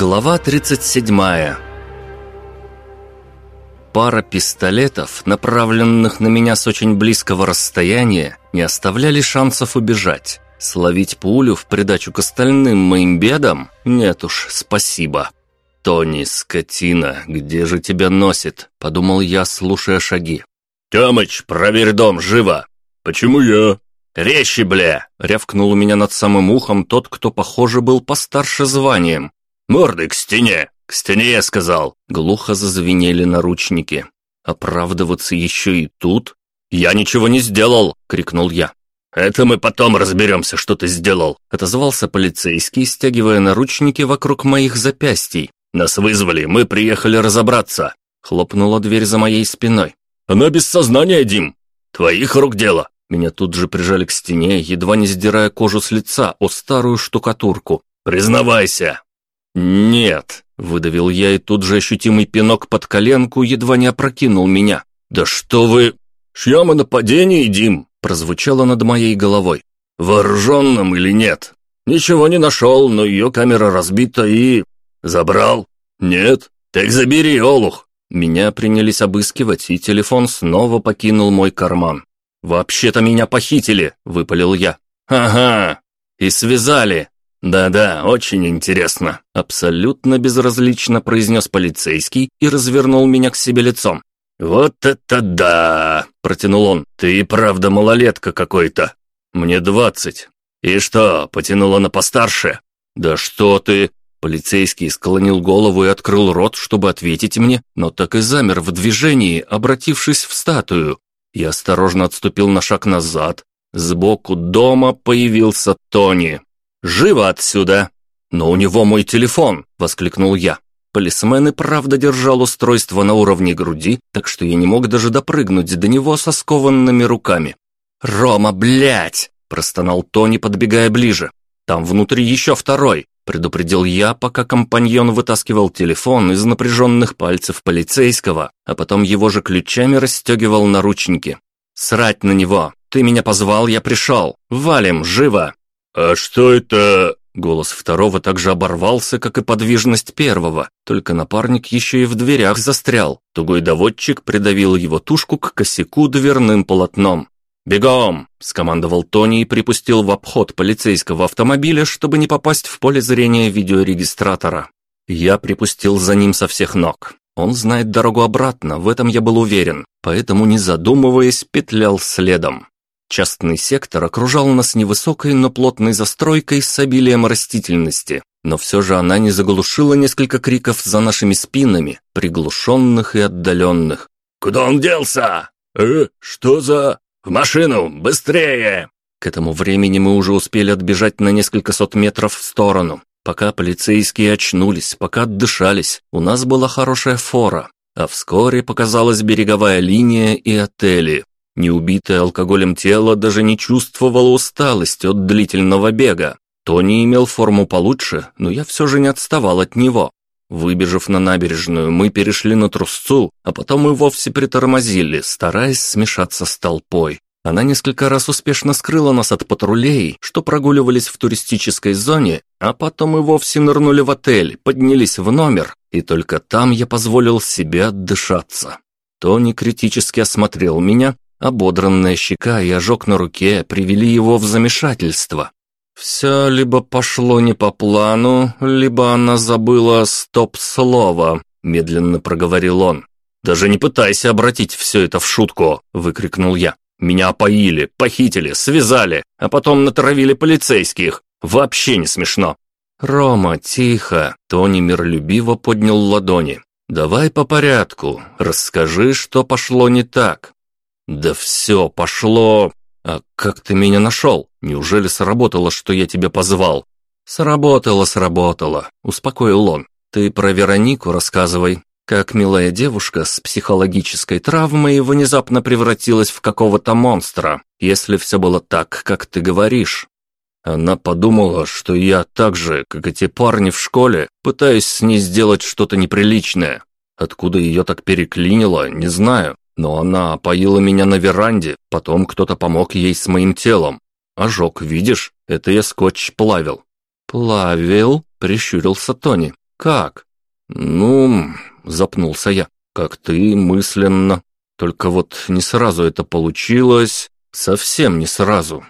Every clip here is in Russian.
Глава 37 Пара пистолетов, направленных на меня с очень близкого расстояния, не оставляли шансов убежать. Словить пулю в придачу к остальным моим бедам? Нет уж, спасибо. «Тони, скотина, где же тебя носит?» – подумал я, слушая шаги. «Тёмыч, проверь дом, живо!» «Почему я?» «Резче, бля!» – рявкнул у меня над самым ухом тот, кто, похоже, был постарше званием. «Мордой к стене! К стене, я сказал!» Глухо зазвенели наручники. «Оправдываться еще и тут?» «Я ничего не сделал!» – крикнул я. «Это мы потом разберемся, что ты сделал», — отозвался полицейский, стягивая наручники вокруг моих запястий. «Нас вызвали, мы приехали разобраться», — хлопнула дверь за моей спиной. «Она без сознания, Дим! Твоих рук дело!» Меня тут же прижали к стене, едва не сдирая кожу с лица о старую штукатурку. «Признавайся!» «Нет», — выдавил я, и тут же ощутимый пинок под коленку едва не опрокинул меня. «Да что вы...» «Шьем о нападении, Дим!» — прозвучало над моей головой. «Вооруженным или нет?» «Ничего не нашел, но ее камера разбита и...» «Забрал?» «Нет?» «Так забери, Олух!» Меня принялись обыскивать, и телефон снова покинул мой карман. «Вообще-то меня похитили!» — выпалил я. «Ага! И связали!» «Да-да, очень интересно!» — абсолютно безразлично произнес полицейский и развернул меня к себе лицом. «Вот это да!» — протянул он. «Ты и правда малолетка какой-то. Мне двадцать. И что, потянула на постарше?» «Да что ты!» Полицейский склонил голову и открыл рот, чтобы ответить мне, но так и замер в движении, обратившись в статую. Я осторожно отступил на шаг назад. Сбоку дома появился Тони. «Живо отсюда!» «Но у него мой телефон!» – воскликнул я. Полисмен и правда держал устройство на уровне груди, так что я не мог даже допрыгнуть до него со скованными руками. «Рома, блядь!» – простонал Тони, подбегая ближе. «Там внутри еще второй предупредил я, пока компаньон вытаскивал телефон из напряженных пальцев полицейского, а потом его же ключами расстегивал наручники. «Срать на него! Ты меня позвал, я пришел! Валим, живо!» «А что это?» Голос второго также оборвался, как и подвижность первого, только напарник еще и в дверях застрял. Тугой доводчик придавил его тушку к косяку дверным полотном. «Бегом!» – скомандовал Тони и припустил в обход полицейского автомобиля, чтобы не попасть в поле зрения видеорегистратора. Я припустил за ним со всех ног. Он знает дорогу обратно, в этом я был уверен, поэтому, не задумываясь, петлял следом. Частный сектор окружал нас невысокой, но плотной застройкой с обилием растительности, но все же она не заглушила несколько криков за нашими спинами, приглушенных и отдаленных. «Куда он делся? Э, что за...» «В машину! Быстрее!» К этому времени мы уже успели отбежать на несколько сот метров в сторону. Пока полицейские очнулись, пока отдышались, у нас была хорошая фора. А вскоре показалась береговая линия и отели. Неубитое алкоголем тело даже не чувствовало усталость от длительного бега. Тони имел форму получше, но я все же не отставал от него. Выбежав на набережную, мы перешли на трусцу, а потом и вовсе притормозили, стараясь смешаться с толпой. Она несколько раз успешно скрыла нас от патрулей, что прогуливались в туристической зоне, а потом и вовсе нырнули в отель, поднялись в номер, и только там я позволил себе отдышаться. Тони критически осмотрел меня, ободранная щека и ожог на руке привели его в замешательство. Все либо пошло не по плану, либо она забыла стоп-слово, медленно проговорил он. «Даже не пытайся обратить все это в шутку!» – выкрикнул я. «Меня опоили, похитили, связали, а потом натравили полицейских. Вообще не смешно!» «Рома, тихо!» – Тони миролюбиво поднял ладони. «Давай по порядку, расскажи, что пошло не так». «Да все пошло «А как ты меня нашел? Неужели сработало, что я тебя позвал?» «Сработало, сработало», — успокоил он. «Ты про Веронику рассказывай. Как милая девушка с психологической травмой внезапно превратилась в какого-то монстра, если все было так, как ты говоришь». Она подумала, что я так же, как эти парни в школе, пытаюсь с ней сделать что-то неприличное. Откуда ее так переклинило, не знаю. Но она опоила меня на веранде, потом кто-то помог ей с моим телом. Ожог, видишь? Это я скотч плавил». «Плавил?» – прищурился Тони. Как? Ну, запнулся я. Как ты мысленно. Только вот не сразу это получилось. Совсем не сразу.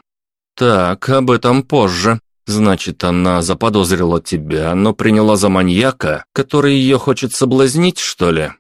Так, об этом позже. Значит, она заподозрила тебя, но приняла за маньяка, который ее хочет соблазнить, что ли?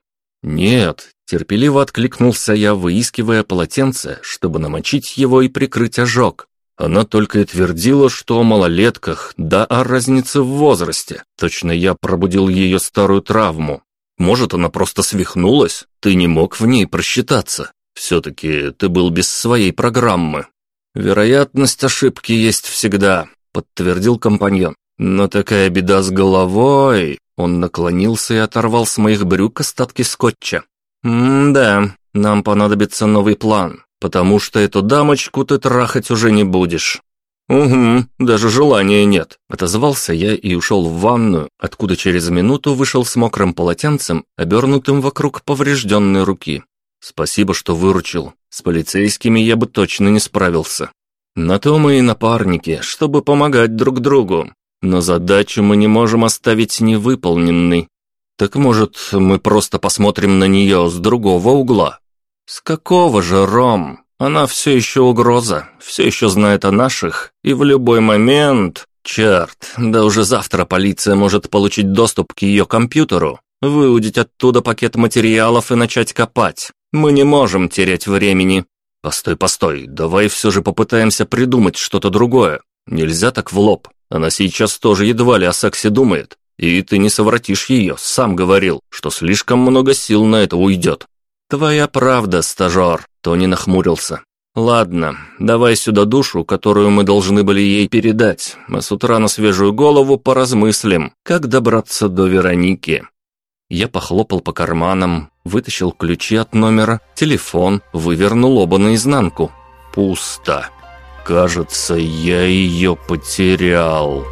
Нет, терпеливо откликнулся я, выискивая полотенце, чтобы намочить его и прикрыть ожог. Она только и твердила, что о малолетках, да о разнице в возрасте. Точно я пробудил ее старую травму. Может, она просто свихнулась? Ты не мог в ней просчитаться. Все-таки ты был без своей программы. Вероятность ошибки есть всегда, подтвердил компаньон. Но такая беда с головой. Он наклонился и оторвал с моих брюк остатки скотча. «М-да, нам понадобится новый план потому что эту дамочку ты трахать уже не будешь». «Угу, даже желания нет», – отозвался я и ушел в ванную, откуда через минуту вышел с мокрым полотенцем, обернутым вокруг поврежденной руки. «Спасибо, что выручил. С полицейскими я бы точно не справился. На то мы и напарники, чтобы помогать друг другу. Но задачу мы не можем оставить невыполненной. Так может, мы просто посмотрим на нее с другого угла?» «С какого же, Ром? Она все еще угроза, все еще знает о наших, и в любой момент... Черт, да уже завтра полиция может получить доступ к ее компьютеру, выудить оттуда пакет материалов и начать копать. Мы не можем терять времени». «Постой, постой, давай все же попытаемся придумать что-то другое. Нельзя так в лоб. Она сейчас тоже едва ли о сексе думает. И ты не совратишь ее, сам говорил, что слишком много сил на это уйдет. «Твоя правда, стажер», — Тони нахмурился. «Ладно, давай сюда душу, которую мы должны были ей передать, а с утра на свежую голову поразмыслим, как добраться до Вероники». Я похлопал по карманам, вытащил ключи от номера, телефон, вывернул оба наизнанку. Пусто. Кажется, я ее потерял.